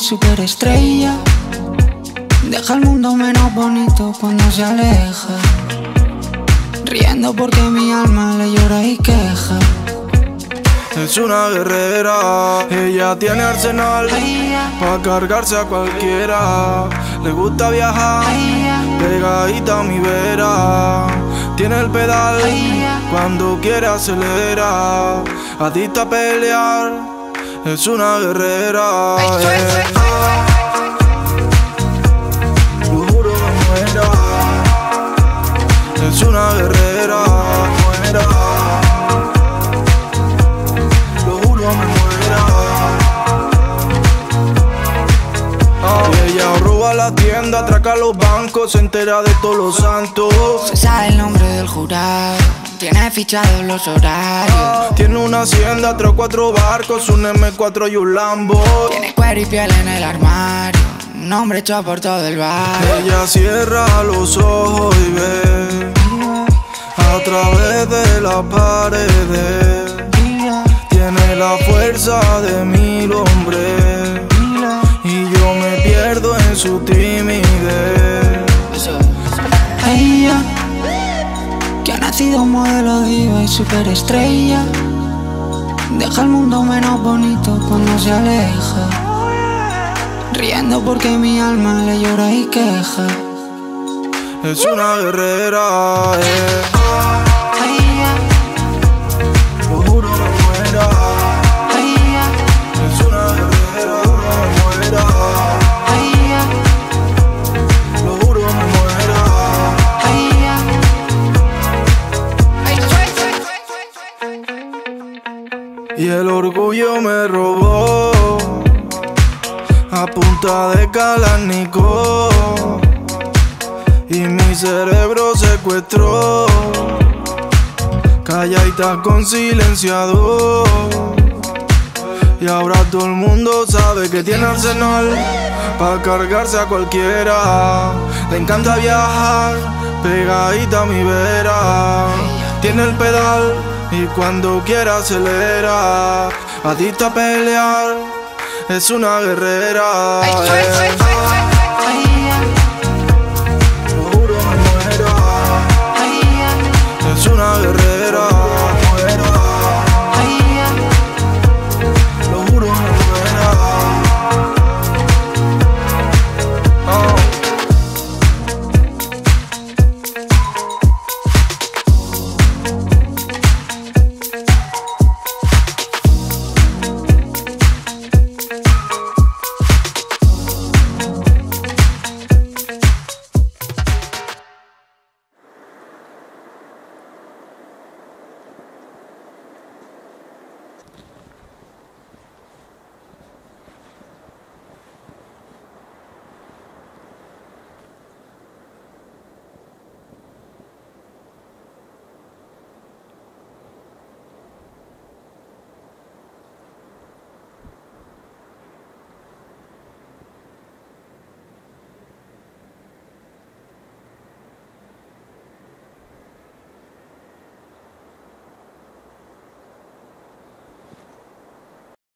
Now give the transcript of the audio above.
y superestrella. Deja el mundo menos bonito cuando se aleja. Riendo porque mi alma le llora y queja. Es una guerrera, ella tiene arsenal para cargarse a cualquiera. Le gusta viajar, pegadita a mi vera. Tiene el pedal, cuando quiere acelera. Adicta a pelear, es una guerrera. eh. Lo juro que muera, es una guerrera. Muera. Lo juro me muera. Y ella roba la tienda, atraca los bancos, se entera de todos los santos. Se sabe el nombre del jurado. Tiene fichados los horarios. Tiene una hacienda, tres cuatro barcos, un M4 y un Lambo. Tiene cuero y piel en el armario. Un hombre hecho por todo el barrio. Ella cierra los ojos y ve a través de las paredes. Tiene la fuerza de mil hombres y yo me pierdo en su timidez. Ha nacido modelo diva y superestrella. Deja el mundo menos bonito cuando se aleja. Riendo porque mi alma le llora y queja. Es una guerrera, eh. El orgullo me robó a punta de Kalashnikov y mi cerebro secuestró. Calladita con silenciador. Y ahora todo el mundo sabe que tiene arsenal para cargarse a cualquiera. Le encanta viajar, pegadita a mi vera. Tiene el pedal y cuando quiera acelera. Adicta a pelear, es una guerrera.